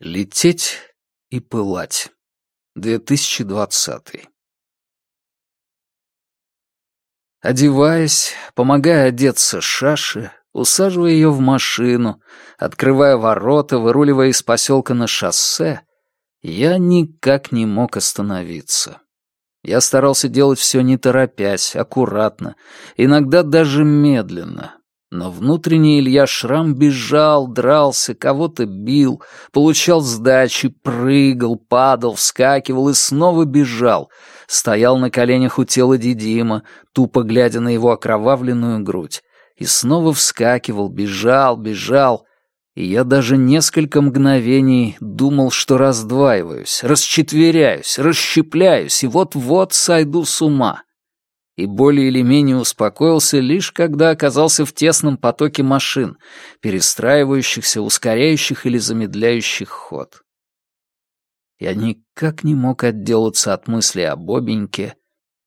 Лететь и пылать. 2020. Одеваясь, помогая одеться Шаше, усаживая ее в машину, открывая ворота, выруливая из поселка на шоссе, я никак не мог остановиться. Я старался делать все не торопясь, аккуратно, иногда даже медленно, но внутренний Илья Шрам бежал, дрался, кого-то бил, получал сдачи, прыгал, падал, вскакивал и снова бежал. Стоял на коленях у тела Дидима, тупо глядя на его окровавленную грудь. И снова вскакивал, бежал, бежал. И я даже несколько мгновений думал, что раздваиваюсь, расчетверяюсь, расщепляюсь и вот-вот сойду с ума и более или менее успокоился лишь когда оказался в тесном потоке машин, перестраивающихся, ускоряющих или замедляющих ход. Я никак не мог отделаться от мысли о Бобеньке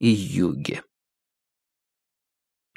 и Юге.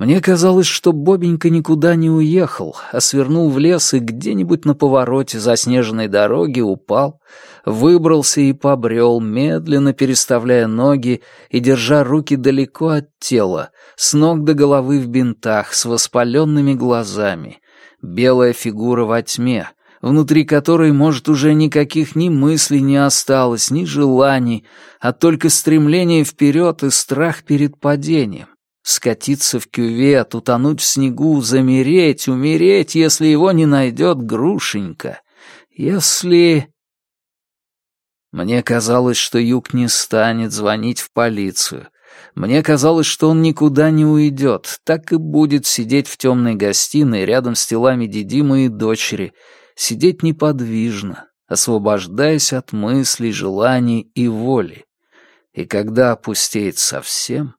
Мне казалось, что Бобенька никуда не уехал, а свернул в лес и где-нибудь на повороте заснеженной дороги упал, выбрался и побрел, медленно переставляя ноги и держа руки далеко от тела, с ног до головы в бинтах, с воспаленными глазами. Белая фигура во тьме, внутри которой, может, уже никаких ни мыслей не осталось, ни желаний, а только стремление вперед и страх перед падением. Скатиться в кювет, утонуть в снегу, замереть, умереть, если его не найдет Грушенька. Если... Мне казалось, что Юг не станет звонить в полицию. Мне казалось, что он никуда не уйдет, так и будет сидеть в темной гостиной рядом с телами Дидима и дочери, сидеть неподвижно, освобождаясь от мыслей, желаний и воли. И когда опустеет совсем,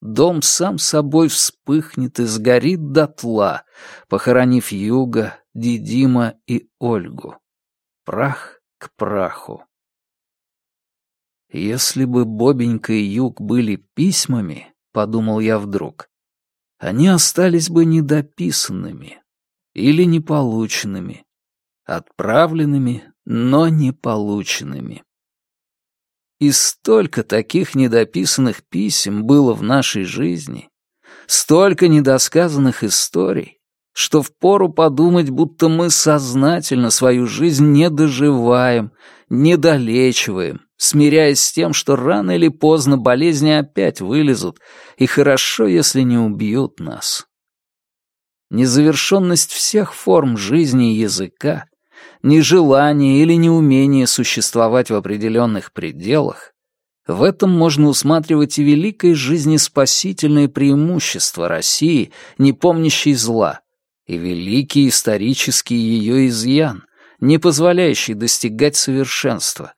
Дом сам собой вспыхнет и сгорит дотла, похоронив Юга, Дидима и Ольгу. Прах к праху. Если бы Бобенька и Юг были письмами, — подумал я вдруг, — они остались бы недописанными или неполученными, отправленными, но не полученными. И столько таких недописанных писем было в нашей жизни, столько недосказанных историй, что впору подумать, будто мы сознательно свою жизнь не доживаем, не долечиваем, смиряясь с тем, что рано или поздно болезни опять вылезут, и хорошо, если не убьют нас. Незавершенность всех форм жизни и языка нежелание или неумение существовать в определенных пределах, в этом можно усматривать и великое жизнеспасительное преимущество России, не помнящей зла, и великий исторический ее изъян, не позволяющий достигать совершенства,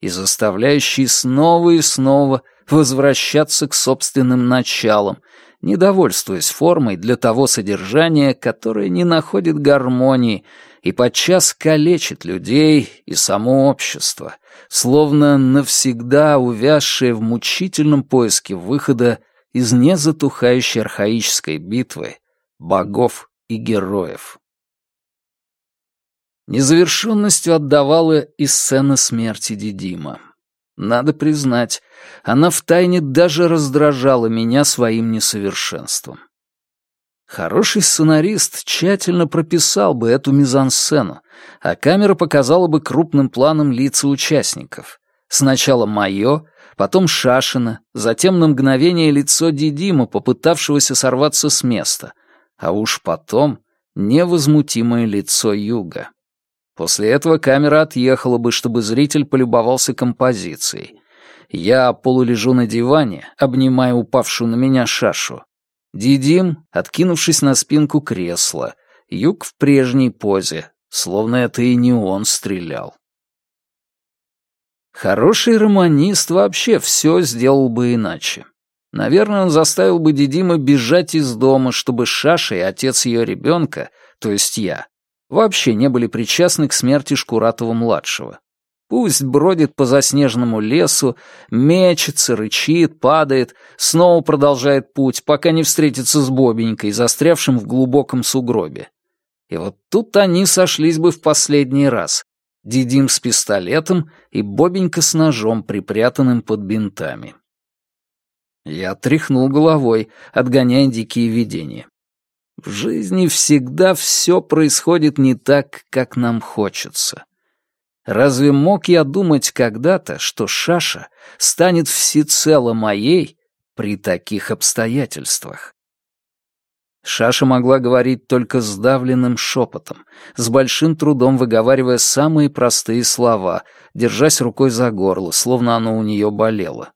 и заставляющий снова и снова возвращаться к собственным началам, недовольствуясь формой для того содержания, которое не находит гармонии и подчас калечит людей и само общество, словно навсегда увязшее в мучительном поиске выхода из незатухающей архаической битвы богов и героев. Незавершенностью отдавала и сцена смерти Дидима. Надо признать, она втайне даже раздражала меня своим несовершенством. Хороший сценарист тщательно прописал бы эту мизансцену, а камера показала бы крупным планом лица участников. Сначала мое, потом Шашина, затем на мгновение лицо Дидима, попытавшегося сорваться с места, а уж потом невозмутимое лицо Юга. После этого камера отъехала бы, чтобы зритель полюбовался композицией. Я полулежу на диване, обнимая упавшую на меня шашу. Дидим, откинувшись на спинку кресла, Юг в прежней позе, словно это и не он стрелял. Хороший романист вообще все сделал бы иначе. Наверное, он заставил бы Дидима бежать из дома, чтобы Шаша и отец ее ребенка, то есть я, вообще не были причастны к смерти Шкуратова-младшего. Пусть бродит по заснеженному лесу, мечется, рычит, падает, снова продолжает путь, пока не встретится с Бобенькой, застрявшим в глубоком сугробе. И вот тут они сошлись бы в последний раз. Дидим с пистолетом и Бобенька с ножом, припрятанным под бинтами. Я тряхнул головой, отгоняя дикие видения. В жизни всегда все происходит не так, как нам хочется. Разве мог я думать когда-то, что Шаша станет всецело моей при таких обстоятельствах? Шаша могла говорить только сдавленным шепотом, с большим трудом выговаривая самые простые слова, держась рукой за горло, словно оно у нее болело.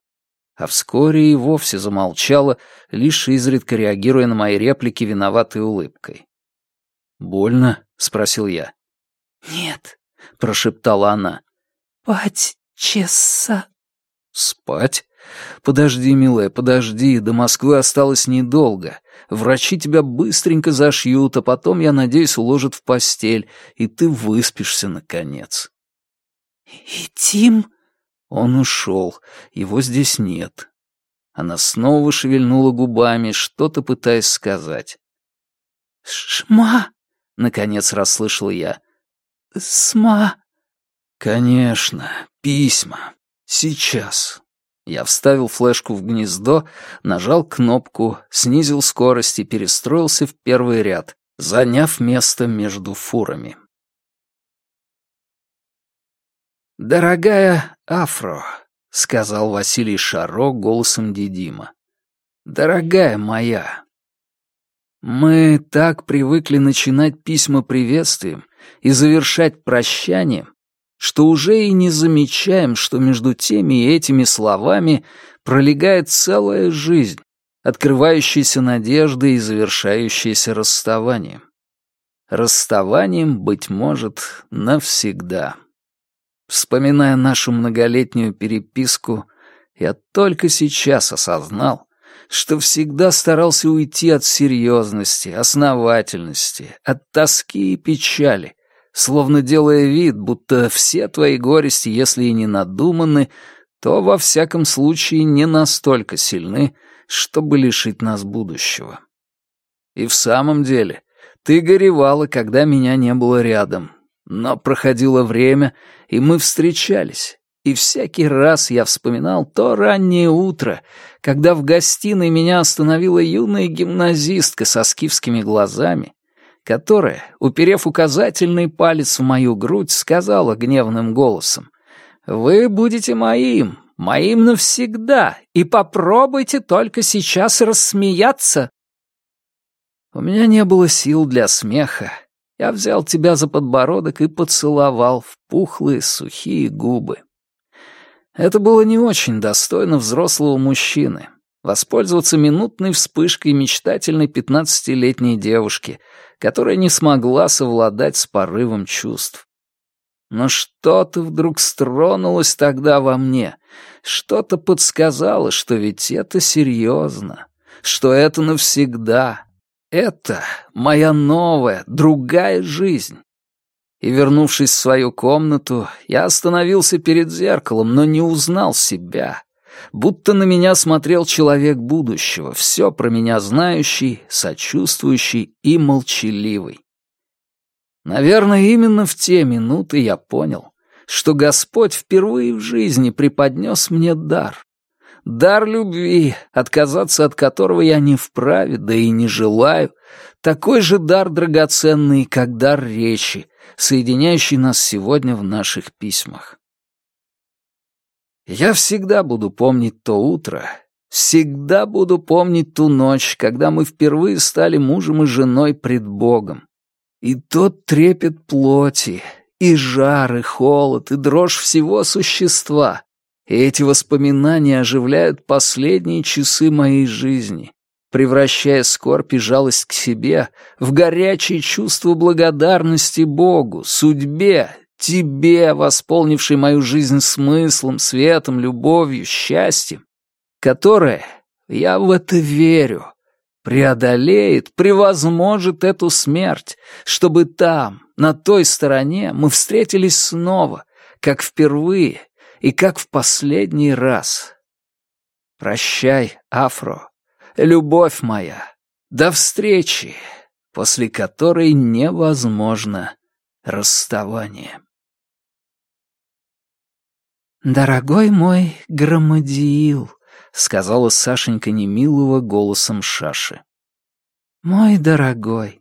А вскоре и вовсе замолчала, лишь изредка реагируя на мои реплики виноватой улыбкой. «Больно?» — спросил я. «Нет», — прошептала она. «Пать часа». «Спать? Подожди, милая, подожди, до Москвы осталось недолго. Врачи тебя быстренько зашьют, а потом, я надеюсь, уложат в постель, и ты выспишься, наконец». «И Тим?» Он ушел, его здесь нет. Она снова шевельнула губами, что-то пытаясь сказать. «Шма!» — наконец расслышал я. «Сма!» «Конечно, письма. Сейчас». Я вставил флешку в гнездо, нажал кнопку, снизил скорость и перестроился в первый ряд, заняв место между фурами. «Дорогая Афро», — сказал Василий Шаро голосом Дидима. «Дорогая моя, мы так привыкли начинать письма приветствием и завершать прощанием, что уже и не замечаем, что между теми и этими словами пролегает целая жизнь, открывающаяся надеждой и завершающаяся расставанием. Расставанием, быть может, навсегда. Вспоминая нашу многолетнюю переписку, я только сейчас осознал, что всегда старался уйти от серьезности, основательности, от тоски и печали, словно делая вид, будто все твои горести, если и не надуманы, то во всяком случае не настолько сильны, чтобы лишить нас будущего. И в самом деле, ты горевала, когда меня не было рядом, но проходило время, и мы встречались. И всякий раз я вспоминал то раннее утро, когда в гостиной меня остановила юная гимназистка со скифскими глазами, которая, уперев указательный палец в мою грудь, сказала гневным голосом, «Вы будете моим, моим навсегда, и попробуйте только сейчас рассмеяться». У меня не было сил для смеха, я взял тебя за подбородок и поцеловал в пухлые сухие губы. Это было не очень достойно взрослого мужчины. Воспользоваться минутной вспышкой мечтательной пятнадцатилетней девушки, которая не смогла совладать с порывом чувств. Но что-то вдруг стронулось тогда во мне, что-то подсказало, что ведь это серьезно, что это навсегда, это моя новая, другая жизнь. И, вернувшись в свою комнату, я остановился перед зеркалом, но не узнал себя. Будто на меня смотрел человек будущего, все про меня знающий, сочувствующий и молчаливый. Наверное, именно в те минуты я понял, что Господь впервые в жизни преподнес мне дар, дар любви, отказаться от которого я не вправе, да и не желаю, такой же дар драгоценный, как дар речи, соединяющий нас сегодня в наших письмах. Я всегда буду помнить то утро, всегда буду помнить ту ночь, когда мы впервые стали мужем и женой пред Богом. И тот трепет плоти, и жар, и холод, и дрожь всего существа, и эти воспоминания оживляют последние часы моей жизни, превращая скорбь и жалость к себе в горячее чувство благодарности Богу, судьбе, тебе, восполнившей мою жизнь смыслом, светом, любовью, счастьем, которое, я в это верю, преодолеет, превозможет эту смерть, чтобы там, на той стороне, мы встретились снова, как впервые, и как в последний раз. Прощай, Афро, любовь моя, до встречи, после которой невозможно расставание. «Дорогой мой Громадиил», — сказала Сашенька немилого голосом Шаши. «Мой дорогой,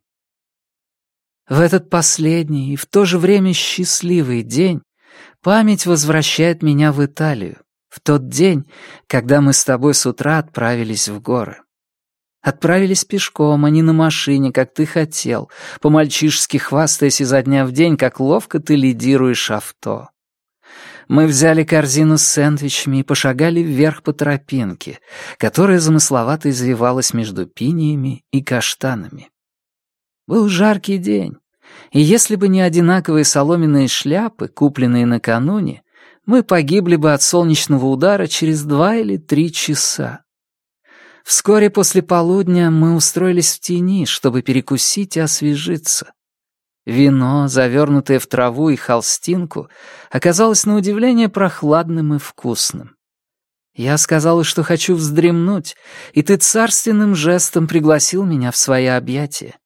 в этот последний и в то же время счастливый день память возвращает меня в Италию, в тот день, когда мы с тобой с утра отправились в горы. Отправились пешком, а не на машине, как ты хотел, по-мальчишески хвастаясь изо дня в день, как ловко ты лидируешь авто. Мы взяли корзину с сэндвичами и пошагали вверх по тропинке, которая замысловато извивалась между пиниями и каштанами. Был жаркий день, и если бы не одинаковые соломенные шляпы, купленные накануне, мы погибли бы от солнечного удара через два или три часа. Вскоре после полудня мы устроились в тени, чтобы перекусить и освежиться. Вино, завернутое в траву и холстинку, оказалось на удивление прохладным и вкусным. Я сказала, что хочу вздремнуть, и ты царственным жестом пригласил меня в свои объятия.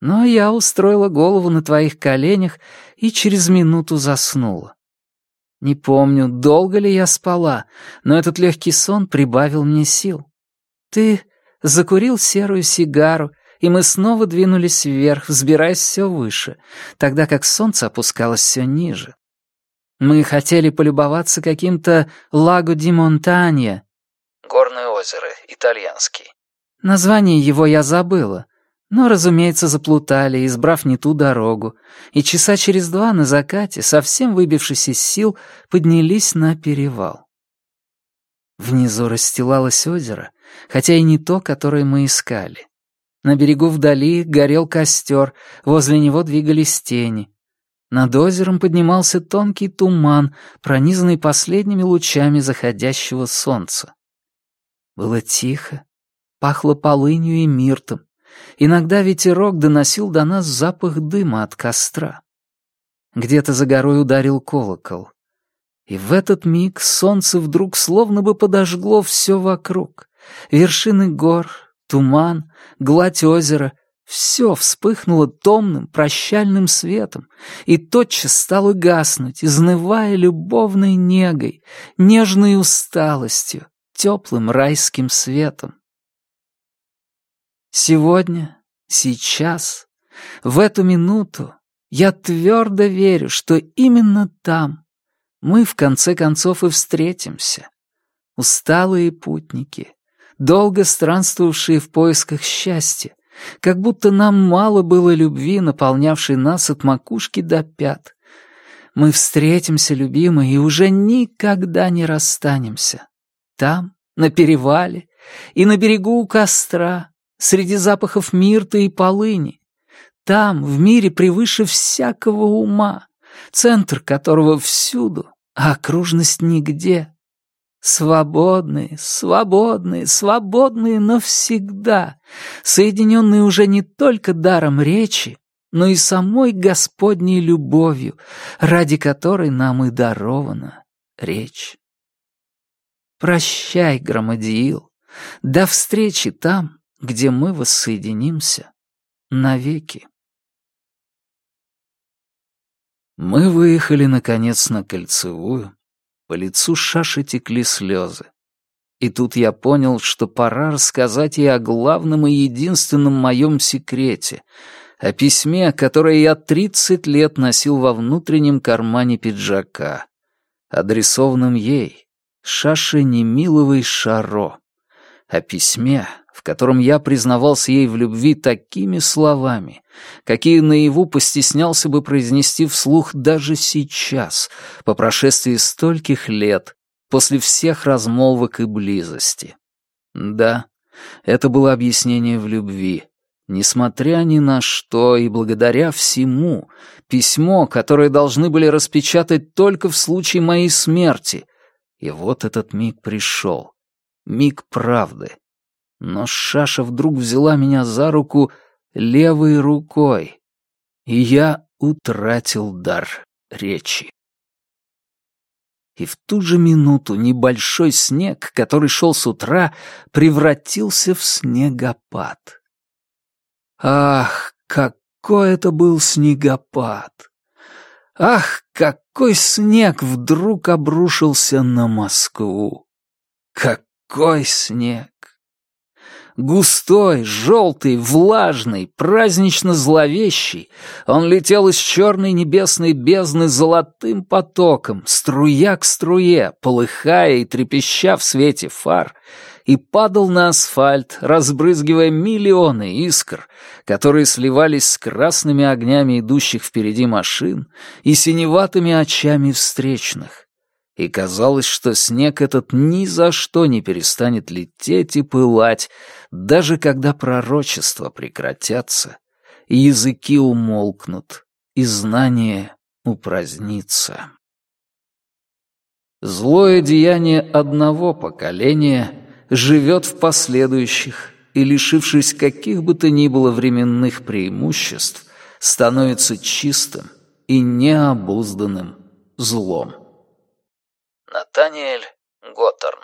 Но я устроила голову на твоих коленях и через минуту заснула. Не помню, долго ли я спала, но этот легкий сон прибавил мне сил. Ты закурил серую сигару, и мы снова двинулись вверх, взбираясь все выше, тогда как солнце опускалось все ниже. Мы хотели полюбоваться каким-то Лаго ди Монтанья. Горное озеро, итальянский. Название его я забыла, но, разумеется, заплутали, избрав не ту дорогу, и часа через два на закате, совсем выбившись из сил, поднялись на перевал. Внизу расстилалось озеро, хотя и не то, которое мы искали. На берегу вдали горел костер, возле него двигались тени. Над озером поднимался тонкий туман, пронизанный последними лучами заходящего солнца. Было тихо, пахло полынью и миртом. Иногда ветерок доносил до нас запах дыма от костра. Где-то за горой ударил колокол. И в этот миг солнце вдруг словно бы подожгло все вокруг. Вершины гор, туман, гладь озера — все вспыхнуло томным, прощальным светом и тотчас стало гаснуть, изнывая любовной негой, нежной усталостью, теплым райским светом. Сегодня, сейчас, в эту минуту я твердо верю, что именно там мы в конце концов и встретимся. Усталые путники, долго странствовавшие в поисках счастья, как будто нам мало было любви, наполнявшей нас от макушки до пят. Мы встретимся, любимые, и уже никогда не расстанемся. Там, на перевале и на берегу у костра, среди запахов мирта и полыни. Там, в мире превыше всякого ума, центр которого всюду, а окружность нигде. Свободные, свободные, свободные навсегда, соединенные уже не только даром речи, но и самой Господней любовью, ради которой нам и дарована речь. Прощай, Громадиил, до встречи там, где мы воссоединимся навеки. Мы выехали, наконец, на Кольцевую, по лицу Шаши текли слезы. И тут я понял, что пора рассказать ей о главном и единственном моем секрете, о письме, которое я тридцать лет носил во внутреннем кармане пиджака, адресованном ей, Шаше Немиловой Шаро, о письме, в котором я признавался ей в любви такими словами, какие наяву постеснялся бы произнести вслух даже сейчас, по прошествии стольких лет, после всех размолвок и близости. Да, это было объяснение в любви. Несмотря ни на что и благодаря всему, письмо, которое должны были распечатать только в случае моей смерти. И вот этот миг пришел. Миг правды но Шаша вдруг взяла меня за руку левой рукой, и я утратил дар речи. И в ту же минуту небольшой снег, который шел с утра, превратился в снегопад. Ах, какой это был снегопад! Ах, какой снег вдруг обрушился на Москву! Какой снег! Густой, желтый, влажный, празднично зловещий, он летел из черной небесной бездны золотым потоком, струя к струе, полыхая и трепеща в свете фар, и падал на асфальт, разбрызгивая миллионы искр, которые сливались с красными огнями идущих впереди машин и синеватыми очами встречных. И казалось, что снег этот ни за что не перестанет лететь и пылать, даже когда пророчества прекратятся, и языки умолкнут, и знание упразднится. Злое деяние одного поколения живет в последующих и, лишившись каких бы то ни было временных преимуществ, становится чистым и необузданным злом. Натаниэль Готтерн